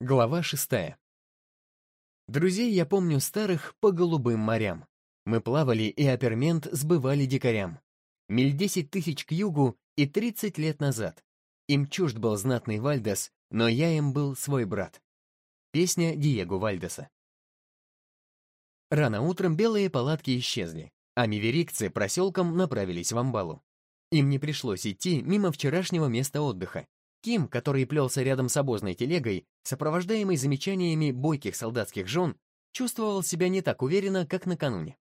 Глава шестая. Друзей я помню старых по голубым морям. Мы плавали и апермент сбывали дикарям. Миль десять тысяч к югу и тридцать лет назад. Им чужд был знатный Вальдес, но я им был свой брат. Песня Диего Вальдеса. Рано утром белые палатки исчезли, а миверикцы проселком направились в Амбалу. Им не пришлось идти мимо вчерашнего места отдыха, Ким, который плелся рядом с обозной телегой, сопровождаемый замечаниями бойких солдатских жен, чувствовал себя не так уверенно, как накануне.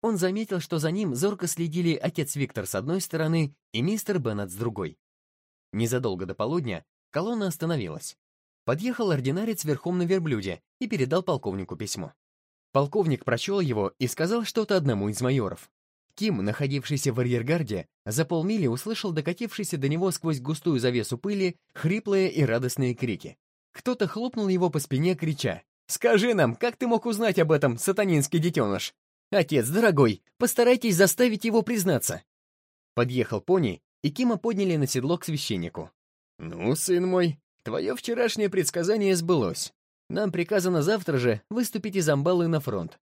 Он заметил, что за ним зорко следили отец Виктор с одной стороны и мистер Беннет с другой. Незадолго до полудня колонна остановилась. Подъехал ординарец верхом на верблюде и передал полковнику письмо. Полковник прочел его и сказал что-то одному из майоров. Ким, находившийся в арьергарде, за полмили услышал докатившийся до него сквозь густую завесу пыли хриплые и радостные крики. Кто-то хлопнул его по спине, крича «Скажи нам, как ты мог узнать об этом, сатанинский детеныш? Отец, дорогой, постарайтесь заставить его признаться!» Подъехал пони, и Кима подняли на седло к священнику. «Ну, сын мой, твое вчерашнее предсказание сбылось. Нам приказано завтра же выступить из Амбалы на фронт».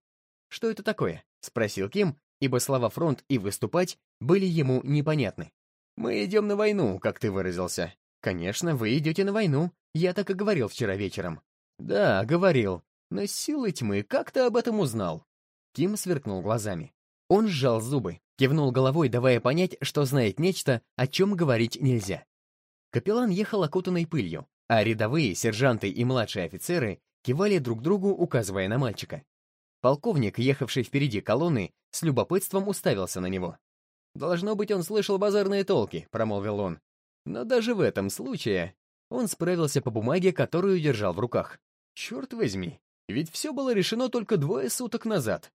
«Что это такое?» — спросил Ким, ибо слова «фронт» и «выступать» были ему непонятны. «Мы идем на войну», как ты выразился. «Конечно, вы идете на войну. Я так и говорил вчера вечером». «Да, говорил. Но силы тьмы, как ты об этом узнал?» Ким сверкнул глазами. Он сжал зубы, кивнул головой, давая понять, что знает нечто, о чем говорить нельзя. Капеллан ехал окутанной пылью, а рядовые, сержанты и младшие офицеры кивали друг другу, указывая на мальчика. Полковник, ехавший впереди колонны, с любопытством уставился на него. «Должно быть, он слышал базарные толки», — промолвил он. Но даже в этом случае он справился по бумаге, которую держал в руках. Черт возьми, ведь все было решено только двое суток назад.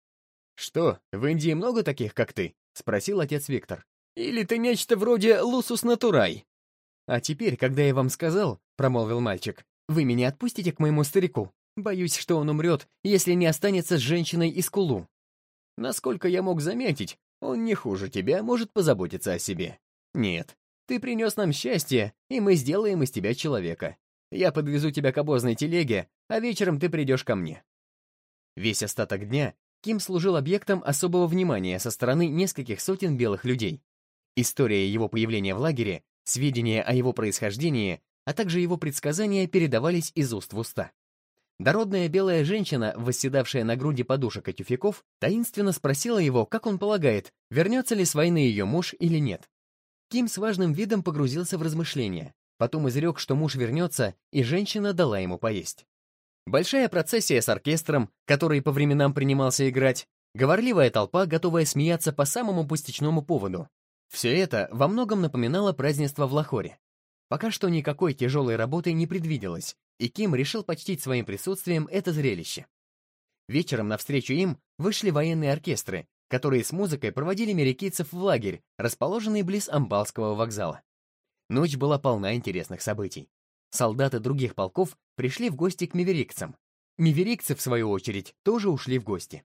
«Что, в Индии много таких, как ты?» — спросил отец Виктор. «Или ты нечто вроде лусус натурай?» «А теперь, когда я вам сказал», — промолвил мальчик, «вы меня отпустите к моему старику. Боюсь, что он умрет, если не останется с женщиной из Кулу. Насколько я мог заметить, он не хуже тебя может позаботиться о себе. Нет, ты принес нам счастье, и мы сделаем из тебя человека. Я подвезу тебя к обозной телеге, а вечером ты придешь ко мне». Весь остаток дня Ким служил объектом особого внимания со стороны нескольких сотен белых людей. История его появления в лагере, сведения о его происхождении, а также его предсказания передавались из уст в уста. Дородная белая женщина, восседавшая на груди подушек и тюфяков, таинственно спросила его, как он полагает, вернется ли с войны ее муж или нет. Ким с важным видом погрузился в размышления, потом изрек, что муж вернется, и женщина дала ему поесть. Большая процессия с оркестром, который по временам принимался играть, говорливая толпа, готовая смеяться по самому пустячному поводу. Все это во многом напоминало празднество в Лахоре. Пока что никакой тяжелой работы не предвиделось, и Ким решил почтить своим присутствием это зрелище. Вечером навстречу им вышли военные оркестры, которые с музыкой проводили мерикийцев в лагерь, расположенный близ Амбалского вокзала. Ночь была полна интересных событий. Солдаты других полков пришли в гости к миверикцам. Миверикцы, в свою очередь, тоже ушли в гости.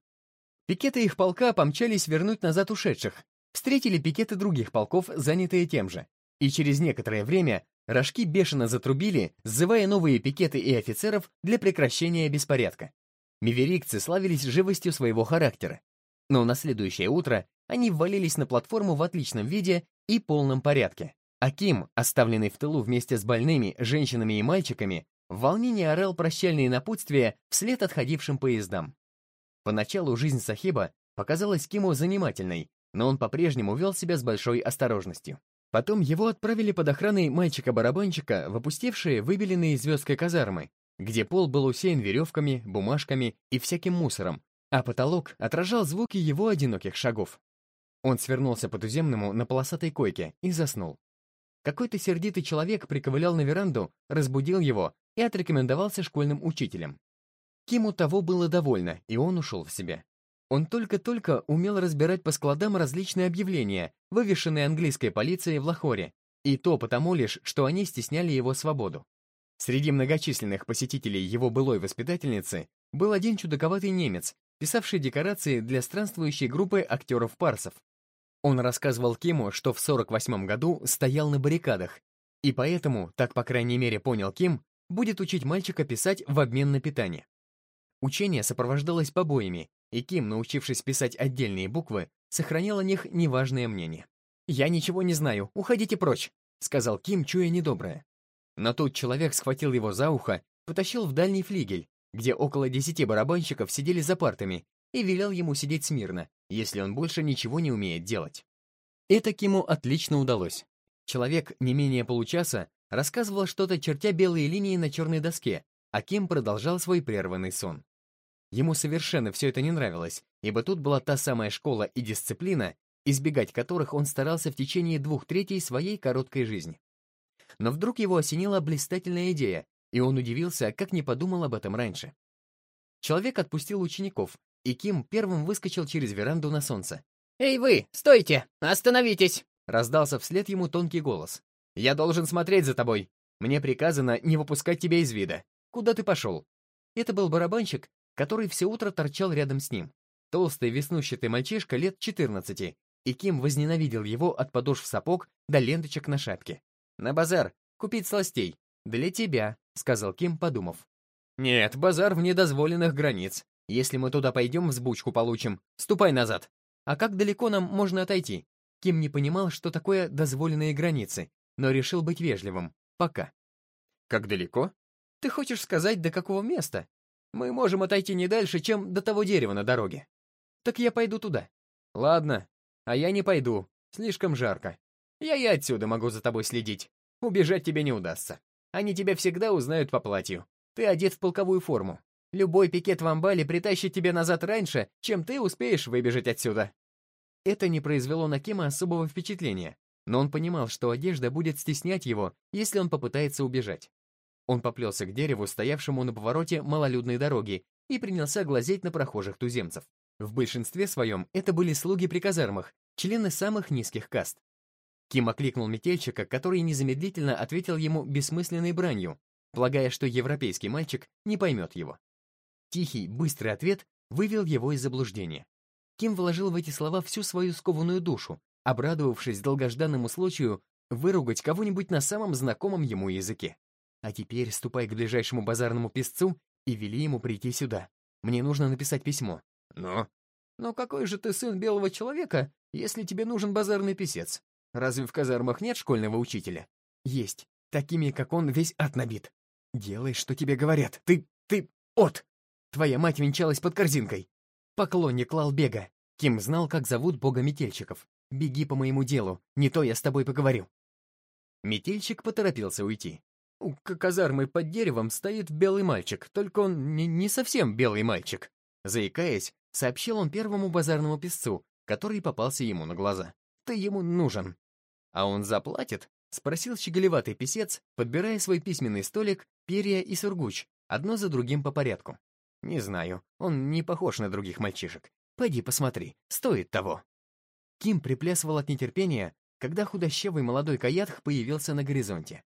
Пикеты их полка помчались вернуть назад ушедших, встретили пикеты других полков, занятые тем же. И через некоторое время Рожки бешено затрубили, сзывая новые пикеты и офицеров для прекращения беспорядка. Миверикцы славились живостью своего характера. Но на следующее утро они ввалились на платформу в отличном виде и полном порядке. А Ким, оставленный в тылу вместе с больными, женщинами и мальчиками, в волнении орал прощальные напутствия вслед отходившим поездам. Поначалу жизнь Сахиба показалась Киму занимательной, но он по-прежнему вел себя с большой осторожностью. Потом его отправили под охраной мальчика-барабанщика в опустевшие выбеленные звездкой казармы, где пол был усеян веревками, бумажками и всяким мусором, а потолок отражал звуки его одиноких шагов. Он свернулся по туземному на полосатой койке и заснул. Какой-то сердитый человек приковылял на веранду, разбудил его и отрекомендовался школьным учителем. Киму того было довольно, и он ушел в себя. Он только-только умел разбирать по складам различные объявления, вывешенные английской полицией в Лахоре, и то потому лишь, что они стесняли его свободу. Среди многочисленных посетителей его былой воспитательницы был один чудаковатый немец, писавший декорации для странствующей группы актеров-парсов. Он рассказывал Киму, что в 48 году стоял на баррикадах, и поэтому, так по крайней мере понял Ким, будет учить мальчика писать в обмен на питание. Учение сопровождалось побоями, и Ким, научившись писать отдельные буквы, сохранял о них неважное мнение. «Я ничего не знаю, уходите прочь», — сказал Ким, чуя недоброе. Но тут человек схватил его за ухо, потащил в дальний флигель, где около десяти барабанщиков сидели за партами, и велел ему сидеть смирно, если он больше ничего не умеет делать. Это Киму отлично удалось. Человек не менее получаса рассказывал что-то, чертя белые линии на черной доске, а Ким продолжал свой прерванный сон. Ему совершенно все это не нравилось, ибо тут была та самая школа и дисциплина, избегать которых он старался в течение двух третей своей короткой жизни. Но вдруг его осенила блистательная идея, и он удивился, как не подумал об этом раньше. Человек отпустил учеников, и Ким первым выскочил через веранду на солнце. «Эй вы, стойте! Остановитесь!» Раздался вслед ему тонкий голос. «Я должен смотреть за тобой. Мне приказано не выпускать тебя из вида. Куда ты пошел?» Это был барабанщик, который все утро торчал рядом с ним. Толстый веснущатый мальчишка лет 14, и Ким возненавидел его от подошв сапог до ленточек на шапке. «На базар, купить сластей. Для тебя», — сказал Ким, подумав. «Нет, базар вне дозволенных границ. Если мы туда пойдем, взбучку получим. Ступай назад. А как далеко нам можно отойти?» Ким не понимал, что такое дозволенные границы, но решил быть вежливым. Пока. «Как далеко? Ты хочешь сказать, до какого места? Мы можем отойти не дальше, чем до того дерева на дороге. Так я пойду туда. Ладно, а я не пойду. Слишком жарко. Я и отсюда могу за тобой следить. Убежать тебе не удастся. Они тебя всегда узнают по платью. Ты одет в полковую форму. Любой пикет в амбале притащит тебя назад раньше, чем ты успеешь выбежать отсюда. Это не произвело на Кима особого впечатления, но он понимал, что одежда будет стеснять его, если он попытается убежать. Он поплелся к дереву, стоявшему на повороте малолюдной дороги, и принялся глазеть на прохожих туземцев. В большинстве своем это были слуги при казармах, члены самых низких каст. Ким окликнул метельщика, который незамедлительно ответил ему бессмысленной бранью, полагая, что европейский мальчик не поймет его. Тихий, быстрый ответ вывел его из заблуждения. Ким вложил в эти слова всю свою скованную душу, обрадовавшись долгожданному случаю выругать кого-нибудь на самом знакомом ему языке. А теперь ступай к ближайшему базарному песцу и вели ему прийти сюда. Мне нужно написать письмо. Но? Но какой же ты сын белого человека, если тебе нужен базарный писец? Разве в казармах нет школьного учителя? Есть. Такими, как он, весь ад набит. Делай, что тебе говорят. Ты... ты... от! Твоя мать венчалась под корзинкой. Поклонник Лалбега. Ким знал, как зовут бога метельщиков. Беги по моему делу, не то я с тобой поговорю. Метельщик поторопился уйти. У казармы под деревом стоит белый мальчик, только он не, не совсем белый мальчик. Заикаясь, сообщил он первому базарному песцу, который попался ему на глаза. «Ты ему нужен». «А он заплатит?» — спросил щеголеватый писец, подбирая свой письменный столик, перья и сургуч, одно за другим по порядку. «Не знаю, он не похож на других мальчишек. Пойди посмотри, стоит того». Ким приплясывал от нетерпения, когда худощавый молодой каятх появился на горизонте.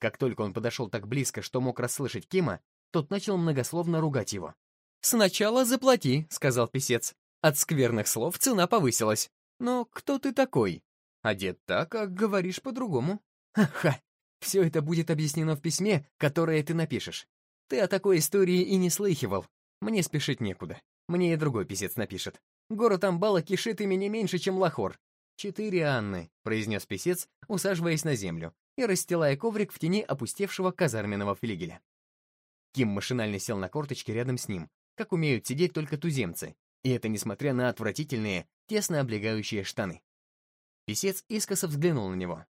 Как только он подошел так близко, что мог расслышать Кима, тот начал многословно ругать его. «Сначала заплати», — сказал писец. От скверных слов цена повысилась. «Но кто ты такой?» «Одет так, как говоришь по-другому». «Ха! Все это будет объяснено в письме, которое ты напишешь. Ты о такой истории и не слыхивал. Мне спешить некуда. Мне и другой писец напишет. Город Амбала кишит ими не меньше, чем Лахор. «Четыре Анны», — произнес писец, усаживаясь на землю, и расстилая коврик в тени опустевшего казарменного флигеля. Ким машинально сел на корточки рядом с ним, как умеют сидеть только туземцы, и это несмотря на отвратительные, тесно облегающие штаны. Песец искоса взглянул на него.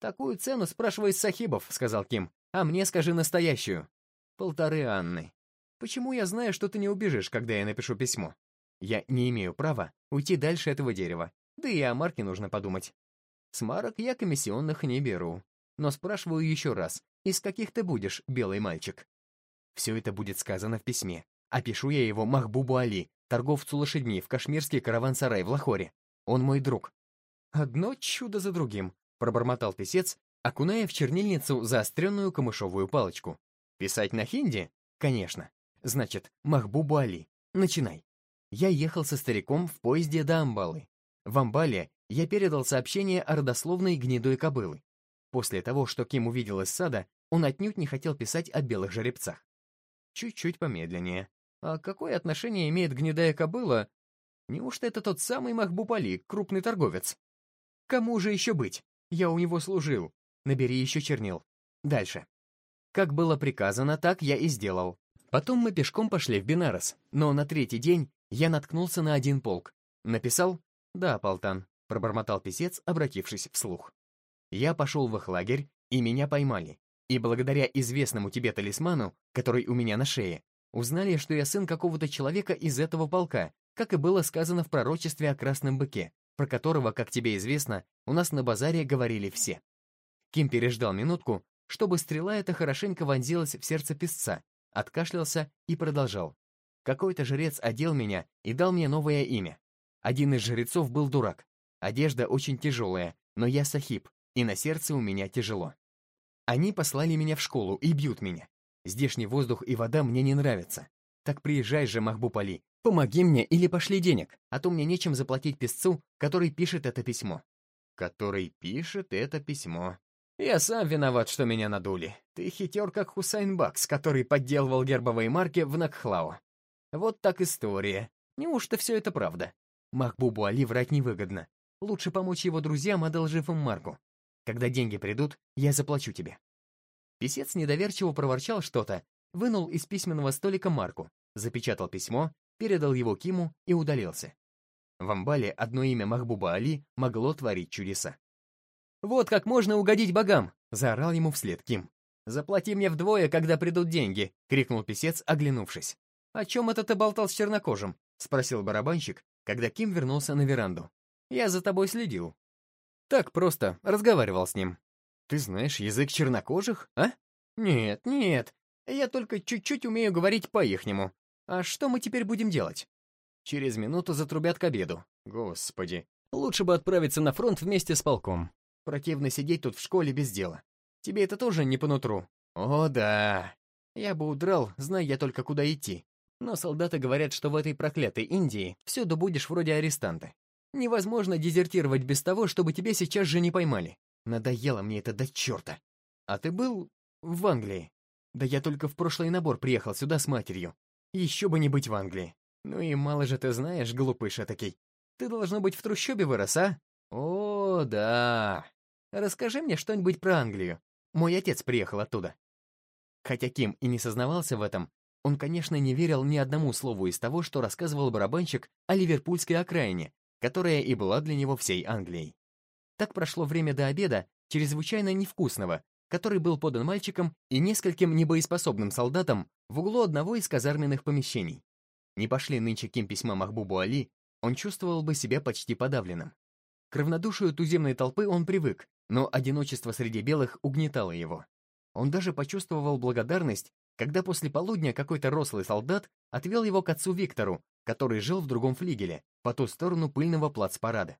«Такую цену спрашивает Сахибов», — сказал Ким, «а мне скажи настоящую». «Полторы Анны. Почему я знаю, что ты не убежишь, когда я напишу письмо? Я не имею права уйти дальше этого дерева, да и о марке нужно подумать. С марок я комиссионных не беру. Но спрашиваю еще раз, из каких ты будешь, белый мальчик? Все это будет сказано в письме. Опишу я его Махбубу Али, торговцу лошадьми в кашмирский караван-сарай в Лахоре. Он мой друг. Одно чудо за другим, пробормотал писец, окуная в чернильницу заостренную камышовую палочку. Писать на хинди? Конечно. Значит, Махбубу Али. Начинай. Я ехал со стариком в поезде до Амбалы. В Амбале я передал сообщение о родословной гнедой кобылы. После того, что Ким увидел из сада, Он отнюдь не хотел писать о белых жеребцах. Чуть-чуть помедленнее. А какое отношение имеет гнедая кобыла? Неужто это тот самый Махбуб Али, крупный торговец? Кому же еще быть? Я у него служил. Набери еще чернил. Дальше. Как было приказано, так я и сделал. Потом мы пешком пошли в Бенарес, но на третий день я наткнулся на один полк. Написал «Да, Полтан», — пробормотал писец, обратившись вслух. Я пошел в их лагерь, и меня поймали. И благодаря известному тебе талисману, который у меня на шее, узнали, что я сын какого-то человека из этого полка, как и было сказано в пророчестве о красном быке, про которого, как тебе известно, у нас на базаре говорили все. Ким переждал минутку, чтобы стрела эта хорошенько вонзилась в сердце песца, откашлялся и продолжал. Какой-то жрец одел меня и дал мне новое имя. Один из жрецов был дурак. Одежда очень тяжелая, но я сахиб, и на сердце у меня тяжело. Они послали меня в школу и бьют меня. Здешний воздух и вода мне не нравятся. Так приезжай же, Махбуб Али, помоги мне или пошли денег, а то мне нечем заплатить писцу, который пишет это письмо. Который пишет это письмо. Я сам виноват, что меня надули. Ты хитер, как Хусайн Бакс, который подделывал гербовые марки в Накхлау. Вот так история. Неужто все это правда? Махбубу Али врать невыгодно. Лучше помочь его друзьям, одолжив им марку. Когда деньги придут, я заплачу тебе». Песец недоверчиво проворчал что-то, вынул из письменного столика марку, запечатал письмо, передал его Киму и удалился. В Амбале одно имя Махбуба Али могло творить чудеса. «Вот как можно угодить богам!» — заорал ему вслед Ким. «Заплати мне вдвое, когда придут деньги!» — крикнул писец, оглянувшись. «О чем это ты болтал с чернокожим?» — спросил барабанщик, когда Ким вернулся на веранду. «Я за тобой следил». «Так просто, разговаривал с ним». «Ты знаешь язык чернокожих, а?» «Нет, нет, я только чуть-чуть умею говорить по-ихнему. А что мы теперь будем делать?» «Через минуту затрубят к обеду. Господи, лучше бы отправиться на фронт вместе с полком. Противно сидеть тут в школе без дела. Тебе это тоже не по нутру?» «О, да. Я бы удрал, зная я только куда идти. Но солдаты говорят, что в этой проклятой Индии всюду будешь вроде арестанта. Невозможно дезертировать без того, чтобы тебя сейчас же не поймали. Надоело мне это до черта. А ты был в Англии? Да я только в прошлый набор приехал сюда с матерью. Еще бы не быть в Англии. Ну и мало же ты знаешь, глупыш этакий. Ты, должно быть, в трущобе вырос, а? О, да. Расскажи мне что-нибудь про Англию. Мой отец приехал оттуда. Хотя Ким и не сознавался в этом, он, конечно, не верил ни одному слову из того, что рассказывал барабанщик о ливерпульской окраине, которая и была для него всей Англией. Так прошло время до обеда, чрезвычайно невкусного, который был подан мальчикам и нескольким небоеспособным солдатам в углу одного из казарменных помещений. Не пошли нынче Ким письма Махбубу Али, он чувствовал бы себя почти подавленным. К равнодушию туземной толпы он привык, но одиночество среди белых угнетало его. Он даже почувствовал благодарность когда после полудня какой-то рослый солдат отвел его к отцу Виктору, который жил в другом флигеле, по ту сторону пыльного плацпарада.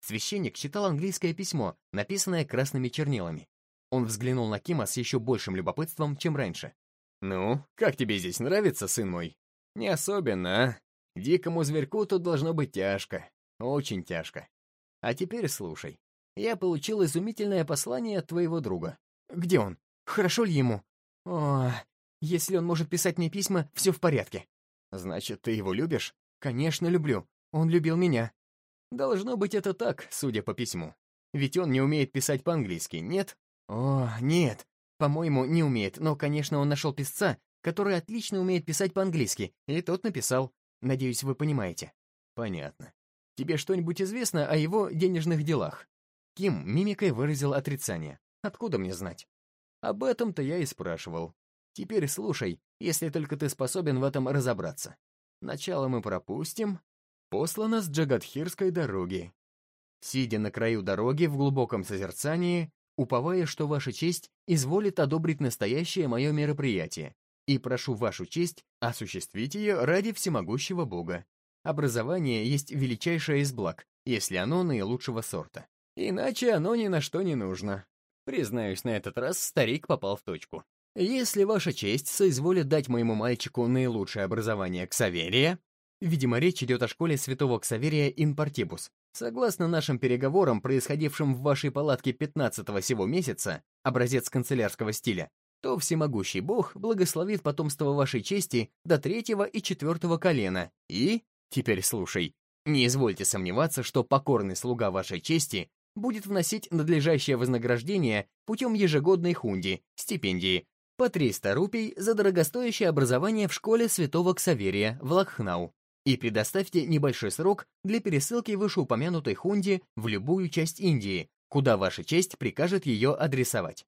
Священник читал английское письмо, написанное красными чернилами. Он взглянул на Кима с еще большим любопытством, чем раньше. «Ну, как тебе здесь нравится, сын мой?» «Не особенно, а? Дикому зверьку тут должно быть тяжко. Очень тяжко. А теперь слушай. Я получил изумительное послание от твоего друга. Где он? Хорошо ли ему? О, если он может писать мне письма, все в порядке. Значит, ты его любишь? Конечно, люблю. Он любил меня. Должно быть это так, судя по письму. Ведь он не умеет писать по-английски, нет? О, нет. По-моему, не умеет, но, конечно, он нашел писца, который отлично умеет писать по-английски, и тот написал. Надеюсь, вы понимаете. Понятно. Тебе что-нибудь известно о его денежных делах? Ким мимикой выразил отрицание. Откуда мне знать? Об этом-то я и спрашивал. Теперь слушай, если только ты способен в этом разобраться. Начало мы пропустим. Послано с Джагадхирской дороги. Сидя на краю дороги в глубоком созерцании, уповая, что ваша честь изволит одобрить настоящее мое мероприятие, и прошу вашу честь осуществить ее ради всемогущего Бога. Образование есть величайшее из благ, если оно наилучшего сорта. Иначе оно ни на что не нужно. Признаюсь, на этот раз старик попал в точку. Если ваша честь соизволит дать моему мальчику наилучшее образование Ксаверия, видимо, речь идет о школе святого Ксаверия Инпартибус, согласно нашим переговорам, происходившим в вашей палатке 15-го сего месяца, образец канцелярского стиля, то всемогущий Бог благословит потомство вашей чести до третьего и четвертого колена. И, теперь слушай, не извольте сомневаться, что покорный слуга вашей чести будет вносить надлежащее вознаграждение путем ежегодной хунди, стипендии, по 300 рупий за дорогостоящее образование в школе святого Ксаверия в Лакхнау и предоставьте небольшой срок для пересылки вышеупомянутой хунди в любую часть Индии, куда ваша честь прикажет ее адресовать.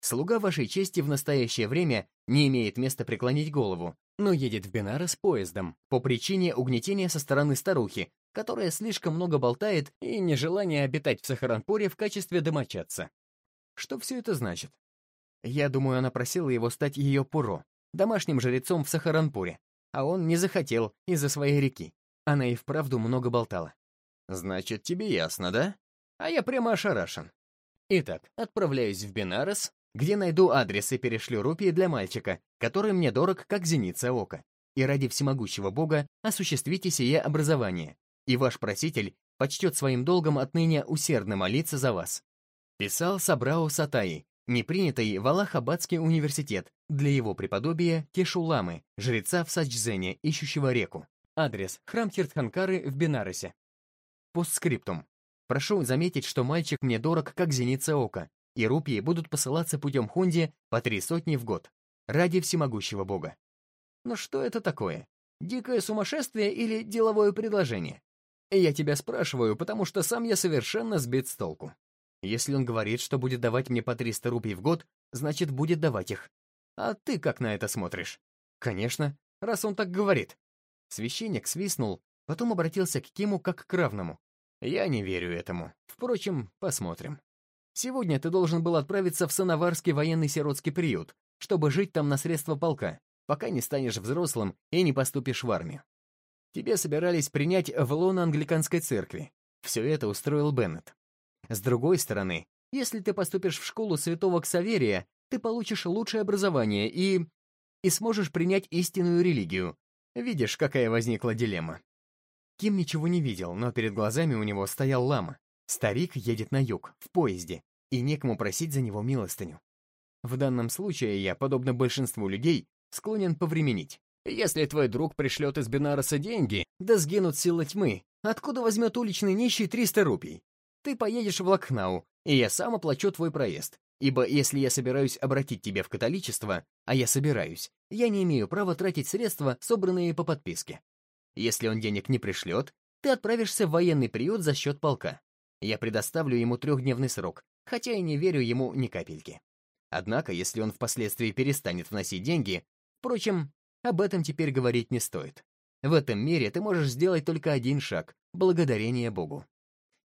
Слуга вашей чести в настоящее время не имеет места преклонить голову, но едет в Бенарес поездом по причине угнетения со стороны старухи, которая слишком много болтает и нежелание обитать в Сахаранпуре в качестве домочадца. Что все это значит? Я думаю, она просила его стать ее пуро, домашним жрецом в Сахаранпуре, а он не захотел из-за своей реки. Она и вправду много болтала. «Значит, тебе ясно, да?» А я прямо ошарашен. Итак, отправляюсь в Бенарес, где найду адрес и перешлю рупии для мальчика, который мне дорог, как зеница ока. И ради всемогущего Бога осуществите сие образование, и ваш проситель почтет своим долгом отныне усердно молиться за вас. Писал Сабрао Сатаи, непринятый в Аллахабадский университет для его преподобия Кешуламы, жреца в Сачзене, ищущего реку. Адрес – храм Тиртханкары в Бенаресе. Постскриптум. Прошу заметить, что мальчик мне дорог, как зеница ока, и рупии будут посылаться путем хунди по три сотни в год. Ради всемогущего бога. Но что это такое? Дикое сумасшествие или деловое предложение? Я тебя спрашиваю, потому что сам я совершенно сбит с толку. Если он говорит, что будет давать мне по 300 рупий в год, значит, будет давать их. А ты как на это смотришь? Конечно, раз он так говорит. Священник свистнул, потом обратился к Киму как к равному. Я не верю этому. Впрочем, посмотрим. Сегодня ты должен был отправиться в Сановарский военный сиротский приют, чтобы жить там на средства полка, пока не станешь взрослым и не поступишь в армию. Тебе собирались принять в лоно англиканской церкви. Все это устроил Беннет. С другой стороны, если ты поступишь в школу святого Ксаверия, ты получишь лучшее образование и... и сможешь принять истинную религию. Видишь, какая возникла дилемма. Ким ничего не видел, но перед глазами у него стоял лама. Старик едет на юг, в поезде, и некому просить за него милостыню. В данном случае я, подобно большинству людей, склонен повременить. Если твой друг пришлет из Бенароса деньги, да сгинут силы тьмы, откуда возьмет уличный нищий 300 рупий? Ты поедешь в Лакхнау, и я сам оплачу твой проезд. Ибо если я собираюсь обратить тебя в католичество, а я собираюсь, я не имею права тратить средства, собранные по подписке. Если он денег не пришлет, ты отправишься в военный приют за счет полка. Я предоставлю ему трехдневный срок, хотя и не верю ему ни капельки. Однако, если он впоследствии перестанет вносить деньги, впрочем, об этом теперь говорить не стоит. В этом мире ты можешь сделать только один шаг — благодарение Богу.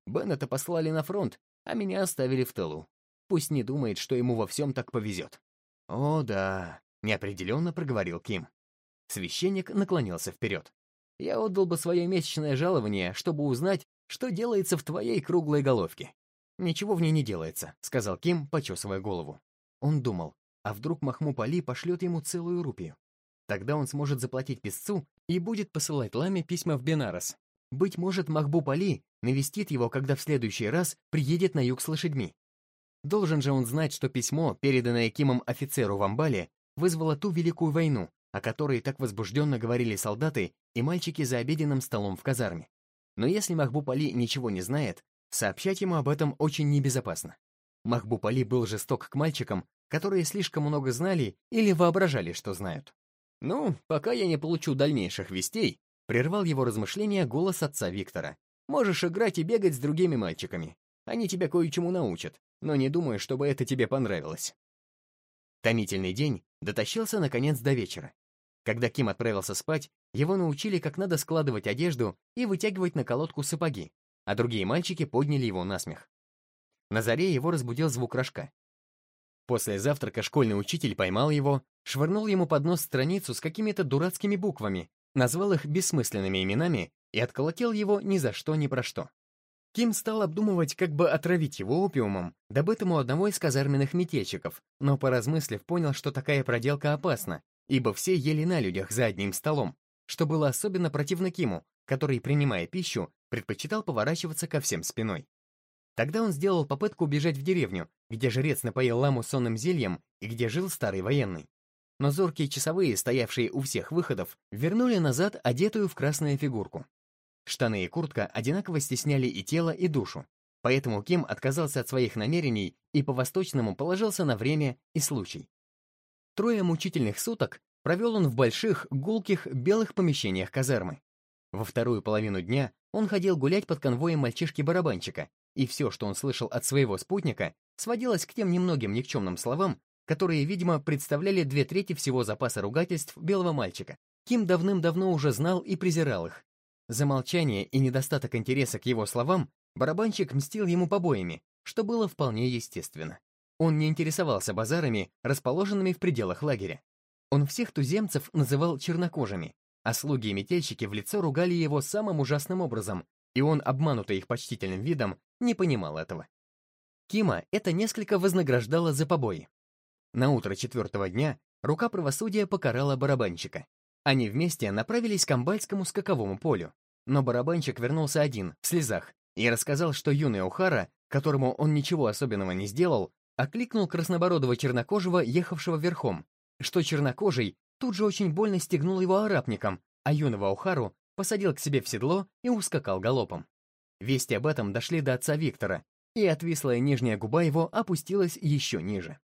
Беннета послали на фронт, а меня оставили в тылу. Пусть не думает, что ему во всем так повезет. «О, да», — неопределенно проговорил Ким. Священник наклонился вперед. «Я отдал бы свое месячное жалование, чтобы узнать, что делается в твоей круглой головке». «Ничего в ней не делается», — сказал Ким, почесывая голову. Он думал, а вдруг Махмуд Али пошлет ему целую рупию? Тогда он сможет заплатить писцу и будет посылать Ламе письма в Бенарес, быть может, Махбуб Али навестит его, когда в следующий раз приедет на юг с лошадьми. Должен же он знать, что письмо, переданное Кимом офицеру в Амбале, вызвало ту великую войну, о которой так возбужденно говорили солдаты и мальчики за обеденным столом в казарме. Но если Махбуб Али ничего не знает, сообщать ему об этом очень небезопасно. Махбуб Али был жесток к мальчикам, которые слишком много знали или воображали, что знают. «Ну, пока я не получу дальнейших вестей, Прервал его размышления голос отца Виктора. «Можешь играть и бегать с другими мальчиками. Они тебя кое-чему научат, но не думаю, чтобы это тебе понравилось». Томительный день дотащился, наконец, до вечера. Когда Ким отправился спать, его научили, как надо складывать одежду и вытягивать на колодку сапоги, а другие мальчики подняли его на смех. На заре его разбудил звук рожка. После завтрака школьный учитель поймал его, швырнул ему под нос страницу с какими-то дурацкими буквами назвал их бессмысленными именами и отколотил его ни за что ни про что. Ким стал обдумывать, как бы отравить его опиумом, добытым у одного из казарменных метельщиков, но, поразмыслив, понял, что такая проделка опасна, ибо все ели на людях за одним столом, что было особенно противно Киму, который, принимая пищу, предпочитал поворачиваться ко всем спиной. Тогда он сделал попытку убежать в деревню, где жрец напоил ламу сонным зельем и где жил старый военный. Но зоркие часовые, стоявшие у всех выходов, вернули назад одетую в красную фигурку. Штаны и куртка одинаково стесняли и тело, и душу, поэтому Ким отказался от своих намерений и по-восточному положился на время и случай. Трое мучительных суток провел он в больших, гулких, белых помещениях казармы. Во вторую половину дня он ходил гулять под конвоем мальчишки-барабанщика, и все, что он слышал от своего спутника, сводилось к тем немногим никчемным словам, которые, видимо, представляли две трети всего запаса ругательств белого мальчика. Ким давным-давно уже знал и презирал их. За молчание и недостаток интереса к его словам барабанщик мстил ему побоями, что было вполне естественно. Он не интересовался базарами, расположенными в пределах лагеря. Он всех туземцев называл чернокожими, а слуги и метельщики в лицо ругали его самым ужасным образом, и он, обманутый их почтительным видом, не понимал этого. Кима это несколько вознаграждало за побои. На утро четвертого дня рука правосудия покарала барабанщика. Они вместе направились к Амбальскому скаковому полю. Но барабанщик вернулся один, в слезах, и рассказал, что юный Ухара, которому он ничего особенного не сделал, окликнул краснобородого чернокожего, ехавшего верхом, что чернокожий тут же очень больно стегнул его арапником, а юного Ухару посадил к себе в седло и ускакал галопом. Вести об этом дошли до отца Виктора, и отвислая нижняя губа его опустилась еще ниже.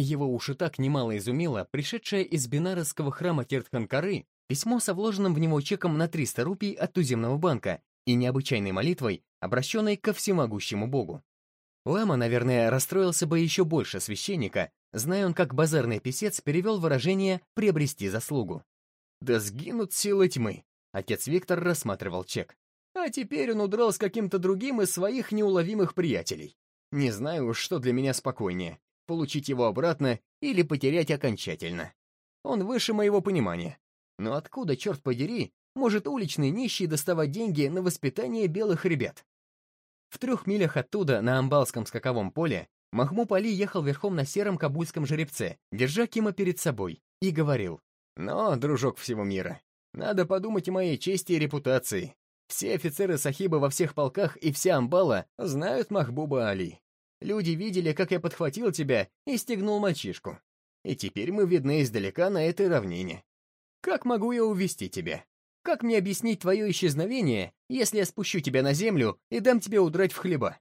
Его уши так немало изумило пришедшее из бинарского храма Тертханкары письмо со вложенным в него чеком на 300 рупий от туземного банка и необычайной молитвой, обращенной ко всемогущему Богу. Лама, наверное, расстроился бы еще больше священника, зная он, как базарный писец перевел выражение «приобрести заслугу». «Да сгинут силы тьмы», — отец Виктор рассматривал чек. «А теперь он удрал с каким-то другим из своих неуловимых приятелей. Не знаю уж, что для меня спокойнее получить его обратно или потерять окончательно. Он выше моего понимания. Но откуда, черт подери, может уличный нищий доставать деньги на воспитание белых ребят? В трех милях оттуда, на Амбалском скаковом поле, Махмуд Али ехал верхом на сером кабульском жеребце, держа Кима перед собой, и говорил, «Но, дружок всего мира, надо подумать о моей чести и репутации. Все офицеры Сахиба во всех полках и вся Амбала знают Махбуба Али. Люди видели, как я подхватил тебя и стегнул мальчишку. И теперь мы видны издалека на этой равнине. Как могу я увести тебя? Как мне объяснить твое исчезновение, если я спущу тебя на землю и дам тебе удрать в хлеба?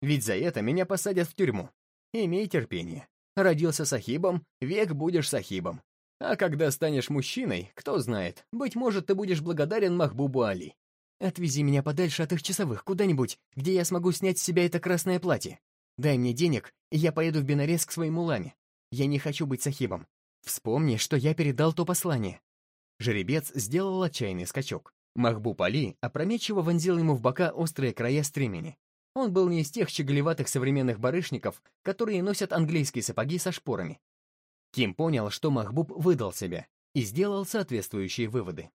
Ведь за это меня посадят в тюрьму. Имей терпение. Родился сахибом, век будешь сахибом. А когда станешь мужчиной, кто знает, быть может, ты будешь благодарен Махбубу Али. Отвези меня подальше от их часовых, куда-нибудь, где я смогу снять с себя это красное платье. Дай мне денег, и я поеду в Бенарес к своему ламе. Я не хочу быть сахибом. Вспомни, что я передал то послание». Жеребец сделал отчаянный скачок. Махбуб Али опрометчиво вонзил ему в бока острые края стремени. Он был не из тех щеголеватых современных барышников, которые носят английские сапоги со шпорами. Ким понял, что Махбуб выдал себя, и сделал соответствующие выводы.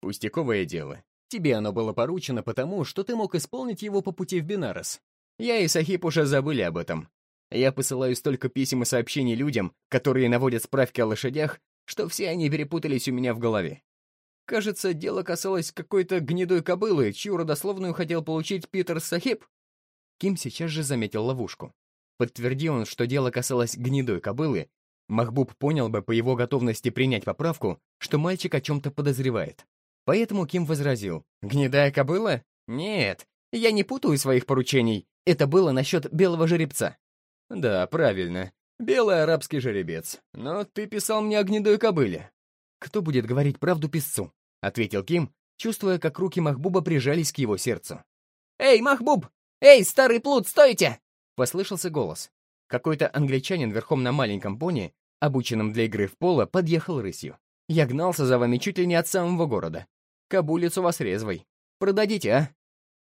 «Пустяковое дело. Тебе оно было поручено потому, что ты мог исполнить его по пути в Бенарес. Я и Сахиб уже забыли об этом. Я посылаю столько писем и сообщений людям, которые наводят справки о лошадях, что все они перепутались у меня в голове. Кажется, дело касалось какой-то гнедой кобылы, чью родословную хотел получить Питер Сахиб. Ким сейчас же заметил ловушку. Подтвердил он, что дело касалось гнедой кобылы, Махбуб понял бы по его готовности принять поправку, что мальчик о чем-то подозревает. Поэтому Ким возразил. «Гнедая кобыла? Нет, я не путаю своих поручений. Это было насчет белого жеребца. Да, правильно. Белый арабский жеребец. Но ты писал мне о гнедой кобыле. Кто будет говорить правду писцу? Ответил Ким, чувствуя, как руки Махбуба прижались к его сердцу. «Эй, Махбуб! Эй, старый плут, стойте!» Послышался голос. Какой-то англичанин верхом на маленьком пони, обученном для игры в поло, подъехал рысью. «Я гнался за вами чуть ли не от самого города. Кабулицу вас резвой. Продадите, а?»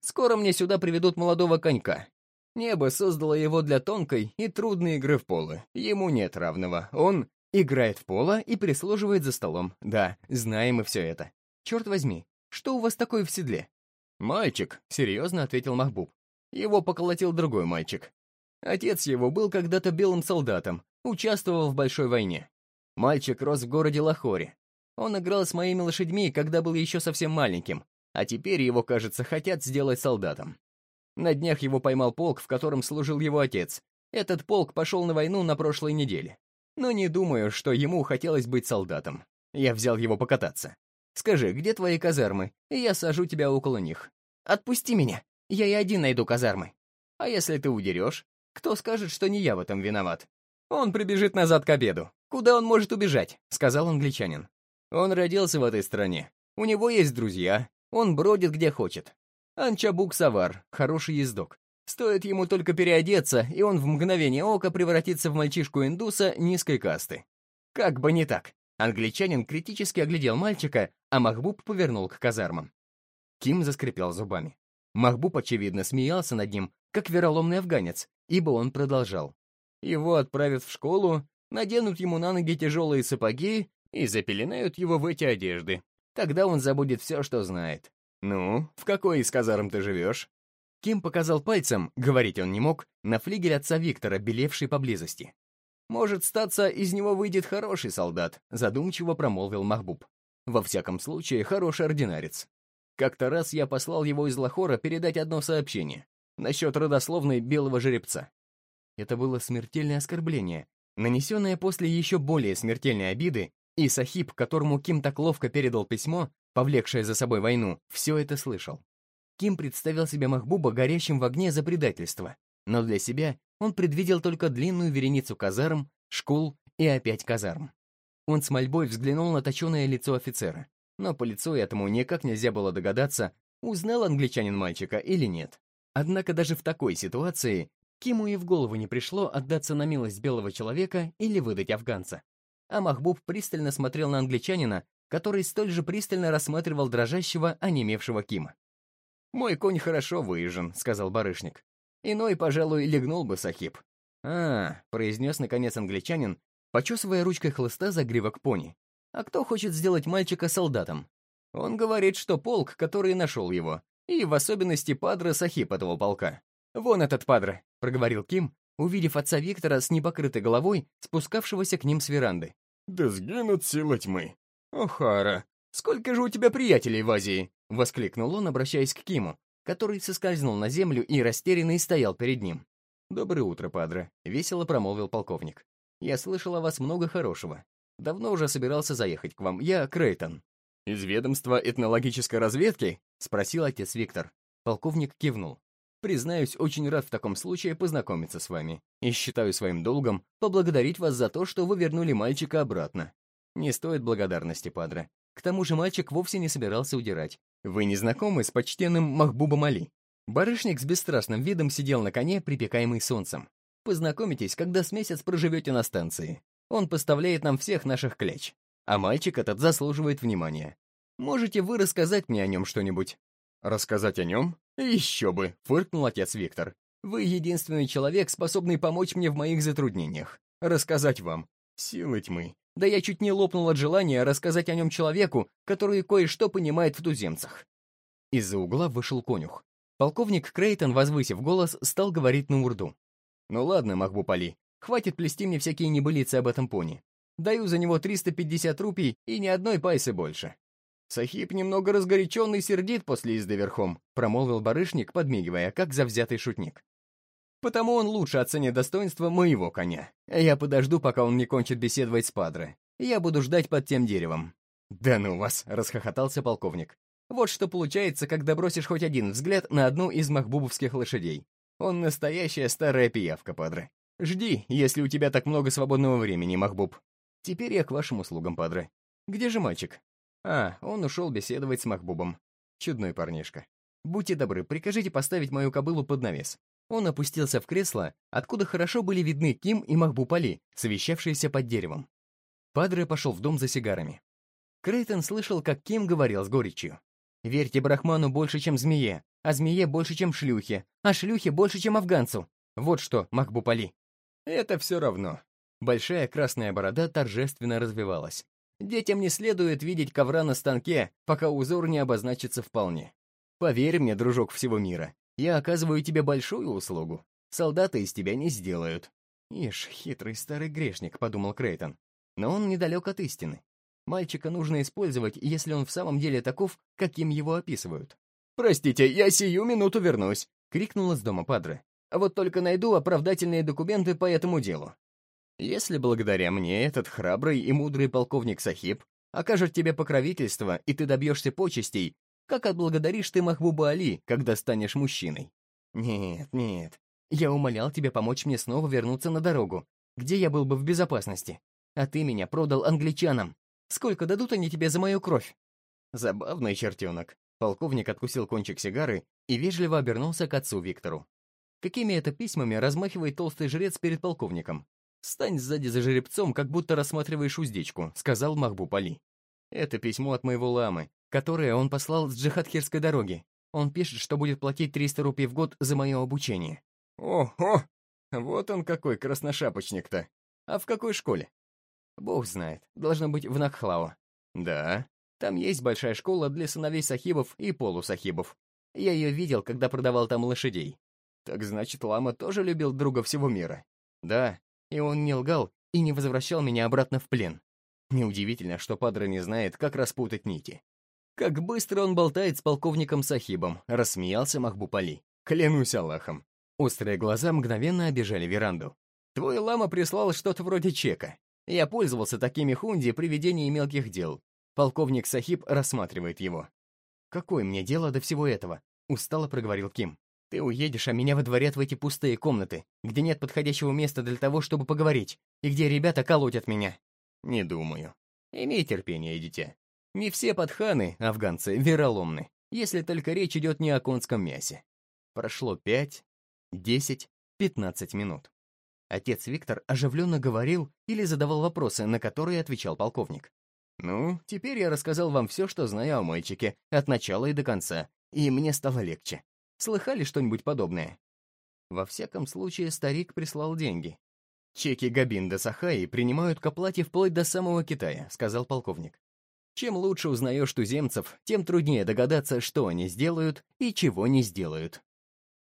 Скоро мне сюда приведут молодого конька. Небо создало его для тонкой и трудной игры в поло. Ему нет равного. Он играет в поло и прислуживает за столом. Да, знаем мы все это. Черт возьми, что у вас такое в седле? Мальчик, серьезно ответил Махбуб. Его поколотил другой мальчик. Отец его был когда-то белым солдатом, участвовал в большой войне. Мальчик рос в городе Лахоре. Он играл с моими лошадьми, когда был еще совсем маленьким, а теперь его, кажется, хотят сделать солдатом. На днях его поймал полк, в котором служил его отец. Этот полк пошел на войну на прошлой неделе. Но не думаю, что ему хотелось быть солдатом. Я взял его покататься. Скажи, где твои казармы, и я сажу тебя около них. Отпусти меня, я и один найду казармы. А если ты удерешь, кто скажет, что не я в этом виноват? Он прибежит назад к обеду. Куда он может убежать? Сказал англичанин. Он родился в этой стране. У него есть друзья. Он бродит где хочет. Анчабук Савар, хороший ездок. Стоит ему только переодеться, и он в мгновение ока превратится в мальчишку-индуса низкой касты. Как бы не так. Англичанин критически оглядел мальчика, а Махбуб повернул к казармам. Ким заскрипел зубами. Махбуб, очевидно, смеялся над ним, как вероломный афганец, ибо он продолжал. Его отправят в школу, наденут ему на ноги тяжелые сапоги и запеленают его в эти одежды. Тогда он забудет все, что знает. «Ну, в какой из казарм ты живешь?» Ким показал пальцем, говорить он не мог, на флигель отца Виктора, белевший поблизости. «Может, статься, из него выйдет хороший солдат», задумчиво промолвил Махбуб. «Во всяком случае, хороший ординарец. Как-то раз я послал его из Лахора передать одно сообщение насчет родословной белого жеребца. Это было смертельное оскорбление, нанесенное после еще более смертельной обиды, и Сахиб, которому Ким так ловко передал письмо, повлекшее за собой войну, все это слышал. Ким представил себе Махбуба горящим в огне за предательство, но для себя он предвидел только длинную вереницу казарм, школ и опять казарм. Он с мольбой взглянул на точеное лицо офицера, но по лицу этому никак нельзя было догадаться, узнал англичанин мальчика или нет. Однако даже в такой ситуации Киму и в голову не пришло отдаться на милость белого человека или выдать афганца. А Махбуб пристально смотрел на англичанина, который столь же пристально рассматривал дрожащего, онемевшего Кима. «Мой конь хорошо выезжен», — сказал барышник. «Иной, пожалуй, легнул бы Сахиб». «А», — произнес наконец англичанин, почесывая ручкой хлыста за гривок пони. «А кто хочет сделать мальчика солдатом?» Он говорит, что полк, который нашел его, и в особенности падре Сахиб этого полка. «Вон этот падре», — проговорил Ким, увидев отца Виктора с непокрытой головой, спускавшегося к ним с веранды. «Да сгинут силы тьмы». «Охара, сколько же у тебя приятелей в Азии?» — воскликнул он, обращаясь к Киму, который соскользнул на землю и растерянный стоял перед ним. «Доброе утро, падре», — весело промолвил полковник. «Я слышал о вас много хорошего. Давно уже собирался заехать к вам. Я Крейтон». «Из ведомства этнологической разведки?» — спросил отец Виктор. Полковник кивнул. «Признаюсь, очень рад в таком случае познакомиться с вами. И считаю своим долгом поблагодарить вас за то, что вы вернули мальчика обратно. Не стоит благодарности, падре. К тому же мальчик вовсе не собирался удирать. Вы не знакомы с почтенным Махбубом Али?» Барышник с бесстрастным видом сидел на коне, припекаемый солнцем. «Познакомитесь, когда с месяц проживете на станции. Он поставляет нам всех наших кляч. А мальчик этот заслуживает внимания. Можете вы рассказать мне о нем что-нибудь?» «Рассказать о нем? Еще бы!» — фыркнул отец Виктор. «Вы единственный человек, способный помочь мне в моих затруднениях. Рассказать вам. Силы тьмы. Да я чуть не лопнул от желания рассказать о нем человеку, который кое-что понимает в туземцах». Из-за угла вышел конюх. Полковник Крейтон, возвысив голос, стал говорить на урду. «Ну ладно, Махбупали, хватит плести мне всякие небылицы об этом пони. Даю за него 350 рупий и ни одной пайсы больше. Сахиб немного разгорячен и сердит после езды верхом, промолвил барышник, подмигивая, как завзятый шутник. Потому он лучше оценит достоинство моего коня. Я подожду, пока он не кончит беседовать с Падре. Я буду ждать под тем деревом. Да ну вас, расхохотался полковник. Вот что получается, когда бросишь хоть один взгляд на одну из махбубовских лошадей. Он настоящая старая пиявка, Падре. Жди, если у тебя так много свободного времени, Махбуб. Теперь я к вашим услугам, падре. Где же мальчик? А, он ушел беседовать с Махбубом. Чудной парнишка. Будьте добры, прикажите поставить мою кобылу под навес. Он опустился в кресло, откуда хорошо были видны Ким и Махбуб Али, совещавшиеся под деревом. Падре пошел в дом за сигарами. Крейтон слышал, как Ким говорил с горечью. «Верьте Брахману больше, чем змее, а змее больше, чем шлюхе, а шлюхе больше, чем афганцу. Вот что, Махбуб Али». «Это все равно. Большая красная борода торжественно развивалась. Детям не следует видеть ковра на станке, пока узор не обозначится вполне. Поверь мне, дружок всего мира, я оказываю тебе большую услугу. Солдаты из тебя не сделают. Ишь, хитрый старый грешник, подумал Крейтон. Но он недалек от истины. Мальчика нужно использовать, если он в самом деле таков, каким его описывают. «Простите, я сию минуту вернусь», — крикнул из дома Падре. «Вот только найду оправдательные документы по этому делу. Если благодаря мне этот храбрый и мудрый полковник Сахиб окажет тебе покровительство, и ты добьешься почестей, как отблагодаришь ты Махбуба Али, когда станешь мужчиной? Нет, нет. Я умолял тебя помочь мне снова вернуться на дорогу, где я был бы в безопасности. А ты меня продал англичанам. Сколько дадут они тебе за мою кровь? Забавный чертенок. Полковник откусил кончик сигары и вежливо обернулся к отцу Виктору. Какими это письмами размахивает толстый жрец перед полковником? «Стань сзади за жеребцом, как будто рассматриваешь уздечку», — сказал Махбуб Али. «Это письмо от моего ламы, которое он послал с Джихадхирской дороги. Он пишет, что будет платить 300 рупий в год за мое обучение». «Ого! Вот он какой красношапочник-то! А в какой школе?» «Бог знает. Должно быть в Накхлао». «Да. Там есть большая школа для сыновей сахибов и полусахибов. Я ее видел, когда продавал там лошадей». «Так значит, лама тоже любил друга всего мира?» «Да, и он не лгал и не возвращал меня обратно в плен. Неудивительно, что Падре не знает, как распутать нити. Как быстро он болтает с полковником Сахибом, рассмеялся Махбупали. Клянусь Аллахом. Острые глаза мгновенно обижали веранду. Твой лама прислал что-то вроде чека. Я пользовался такими хунди при ведении мелких дел. Полковник Сахиб рассматривает его. «Какое мне дело до всего этого?» — устало проговорил Ким. Ты уедешь, а меня выдворят в эти пустые комнаты, где нет подходящего места для того, чтобы поговорить, и где ребята колотят меня. Не думаю. Имей терпение, дитя. Не все подханы, афганцы, вероломны, если только речь идет не о конском мясе. Прошло пять, десять, пятнадцать минут. Отец Виктор оживленно говорил или задавал вопросы, на которые отвечал полковник. «Ну, теперь я рассказал вам все, что знаю о мальчике, от начала и до конца, и мне стало легче. Слыхали что-нибудь подобное? Во всяком случае, старик прислал деньги. Чеки Габинда Сахаи принимают к оплате вплоть до самого Китая, сказал полковник. Чем лучше узнаешь туземцев, тем труднее догадаться, что они сделают и чего не сделают.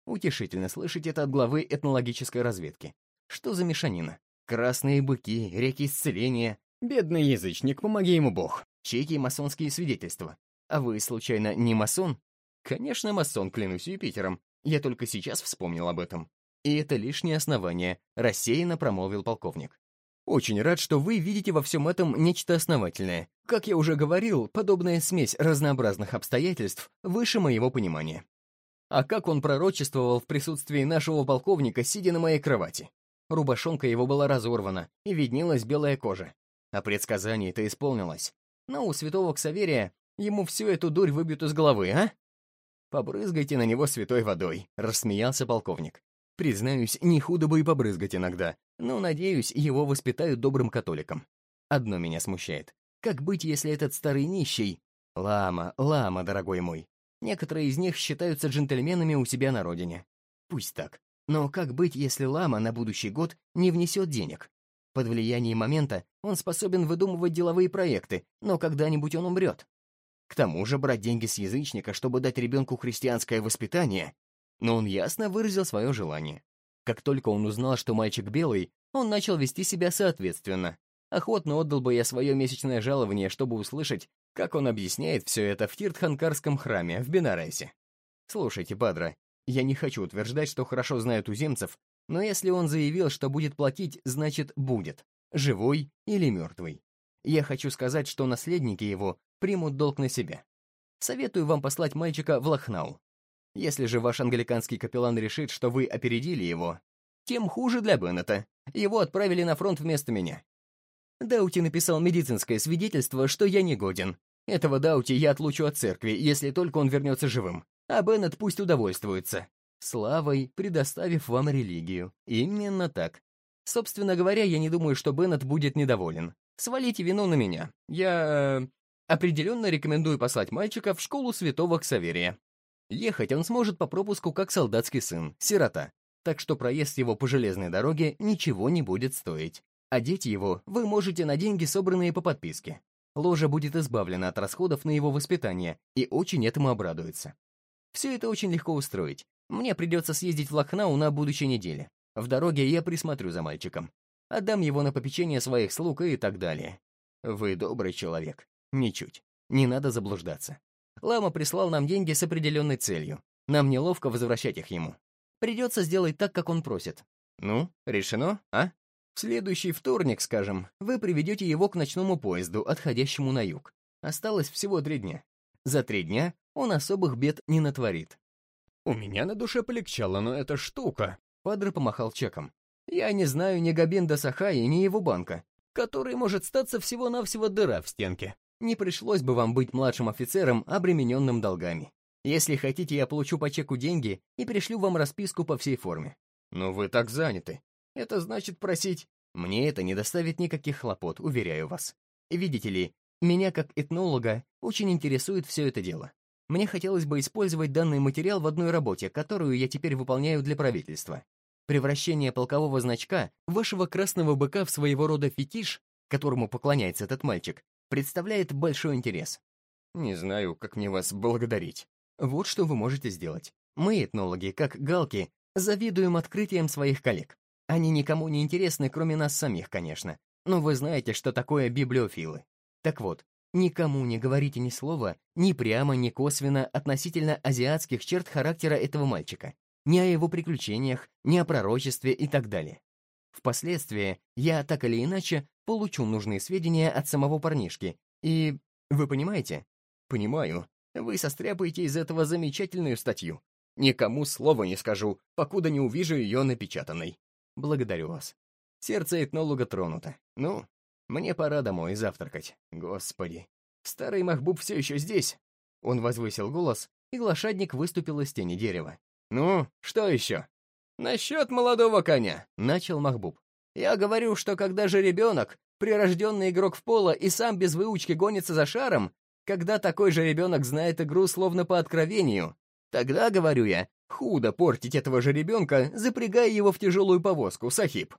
Утешительно слышать это от главы этнологической разведки. Что за мешанина? Красные быки, реки исцеления. Бедный язычник, помоги ему бог. Чеки и масонские свидетельства. А вы, случайно, не масон? Конечно, масон, клянусь Юпитером. Я только сейчас вспомнил об этом. И это лишнее основание, рассеянно промолвил полковник. Очень рад, что вы видите во всем этом нечто основательное. Как я уже говорил, подобная смесь разнообразных обстоятельств выше моего понимания. А как он пророчествовал в присутствии нашего полковника, сидя на моей кровати? Рубашонка его была разорвана, и виднелась белая кожа. А предсказание это исполнилось. Но у святого Ксаверия ему всю эту дурь выбьют из головы, а? «Побрызгайте на него святой водой», — рассмеялся полковник. «Признаюсь, не худо бы и побрызгать иногда, но, надеюсь, его воспитают добрым католиком. Одно меня смущает. Как быть, если этот старый нищий... Лама, лама, дорогой мой. Некоторые из них считаются джентльменами у себя на родине. Пусть так. Но как быть, если лама на будущий год не внесет денег? Под влиянием момента он способен выдумывать деловые проекты, но когда-нибудь он умрет. К тому же брать деньги с язычника, чтобы дать ребенку христианское воспитание. Но он ясно выразил свое желание. Как только он узнал, что мальчик белый, он начал вести себя соответственно. Охотно отдал бы я свое месячное жалование, чтобы услышать, как он объясняет все это в Тиртханкарском храме в Бенаресе. Слушайте, Падра, я не хочу утверждать, что хорошо знаю туземцев, но если он заявил, что будет платить, значит будет, живой или мертвый. Я хочу сказать, что наследники его примут долг на себя. Советую вам послать мальчика в Лохнау. Если же ваш англиканский капеллан решит, что вы опередили его, тем хуже для Беннета. Его отправили на фронт вместо меня. Даути написал медицинское свидетельство, что я не годен. Этого Даути я отлучу от церкви, если только он вернется живым. А Беннет пусть удовольствуется. Славой, предоставив вам религию. Именно так. Собственно говоря, я не думаю, что Беннет будет недоволен. Свалите вину на меня. Я... Э, Определенно рекомендую послать мальчика в школу святого Ксаверия. Ехать он сможет по пропуску как солдатский сын, сирота, так что проезд его по железной дороге ничего не будет стоить. Одеть его вы можете на деньги, собранные по подписке. Ложа будет избавлена от расходов на его воспитание и очень этому обрадуется. Все это очень легко устроить. Мне придется съездить в Лохнау на будущей неделе. В дороге я присмотрю за мальчиком. Отдам его на попечение своих слуг и так далее. Вы добрый человек. Ничуть. Не надо заблуждаться. Лама прислал нам деньги с определенной целью. Нам неловко возвращать их ему. Придется сделать так, как он просит. Ну, решено, а? В следующий вторник, скажем, вы приведете его к ночному поезду, отходящему на юг. Осталось всего три дня. За три дня он особых бед не натворит. У меня на душе полегчало, но эта штука... Падре помахал чеком. Я не знаю ни Габинда Сахаи, ни его банка, который может статься всего-навсего дыра в стенке. Не пришлось бы вам быть младшим офицером, обремененным долгами. Если хотите, я получу по чеку деньги и пришлю вам расписку по всей форме. Но вы так заняты. Это значит просить. Мне это не доставит никаких хлопот, уверяю вас. Видите ли, меня как этнолога очень интересует все это дело. Мне хотелось бы использовать данный материал в одной работе, которую я теперь выполняю для правительства. Превращение полкового значка, вашего красного быка в своего рода фетиш, которому поклоняется этот мальчик, представляет большой интерес. Не знаю, как мне вас благодарить. Вот что вы можете сделать. Мы, этнологи, как галки, завидуем открытиям своих коллег. Они никому не интересны, кроме нас самих, конечно. Но вы знаете, что такое библиофилы. Так вот, никому не говорите ни слова, ни прямо, ни косвенно относительно азиатских черт характера этого мальчика ни о его приключениях, ни о пророчестве и так далее. Впоследствии я, так или иначе, получу нужные сведения от самого парнишки, и... Вы понимаете? Понимаю. Вы состряпаете из этого замечательную статью. Никому слова не скажу, покуда не увижу ее напечатанной. Благодарю вас. Сердце этнолога тронуто. Ну, мне пора домой завтракать. Господи. Старый Махбуб все еще здесь. Он возвысил голос, и лошадник выступил из тени дерева. «Ну, что еще?» «Насчет молодого коня», — начал Махбуб. «Я говорю, что когда же ребенок, прирожденный игрок в поло и сам без выучки гонится за шаром, когда такой же ребенок знает игру словно по откровению, тогда, говорю я, худо портить этого же ребенка, запрягая его в тяжелую повозку, сахиб».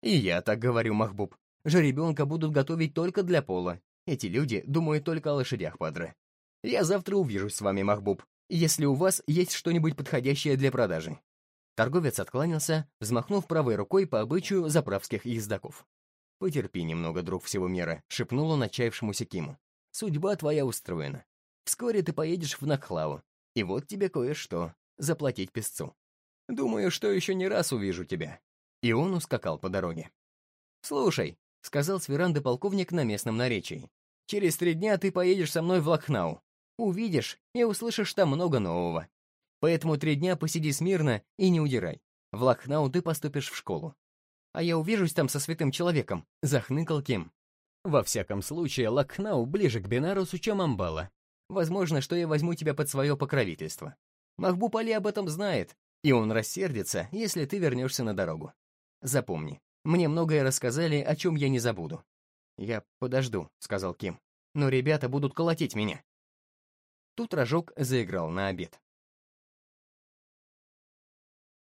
И я так говорю, Махбуб. Жеребенка будут готовить только для пола. Эти люди думают только о лошадях, падре. Я завтра увижусь с вами, Махбуб если у вас есть что-нибудь подходящее для продажи». Торговец откланялся, взмахнув правой рукой по обычаю заправских ездаков. «Потерпи немного, друг всего мира», — шепнул он отчаявшемуся Киму. «Судьба твоя устроена. Вскоре ты поедешь в Накхлаву, и вот тебе кое-что — заплатить песцу. Думаю, что еще не раз увижу тебя». И он ускакал по дороге. «Слушай», — сказал с веранды полковник на местном наречии, «через три дня ты поедешь со мной в Лакхнау. Увидишь и услышишь там много нового. Поэтому три дня посиди смирно и не удирай. В Лахнау ты поступишь в школу. А я увижусь там со святым человеком, захныкал Ким. Во всяком случае, Лакхнау ближе к Бенарусу, чем Амбала. Возможно, что я возьму тебя под свое покровительство. Махбуб Али об этом знает, и он рассердится, если ты вернешься на дорогу. Запомни, мне многое рассказали, о чем я не забуду. «Я подожду», — сказал Ким. «Но ребята будут колотить меня». Тут рожок заиграл на обед.